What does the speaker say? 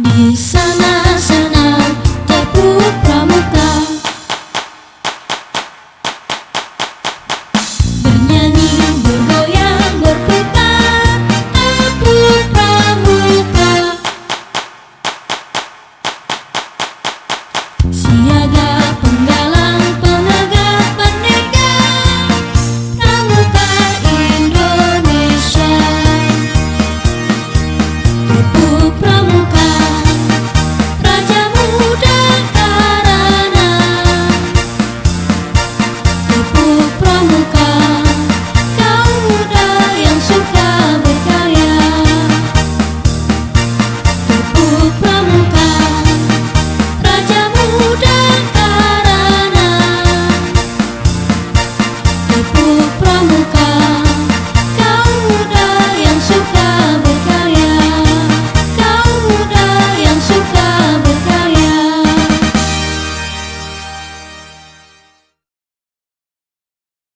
Di sana-sana tepuk pramuka Bernyanyi, bergoyang, berputar Tepuk pramuka Siaga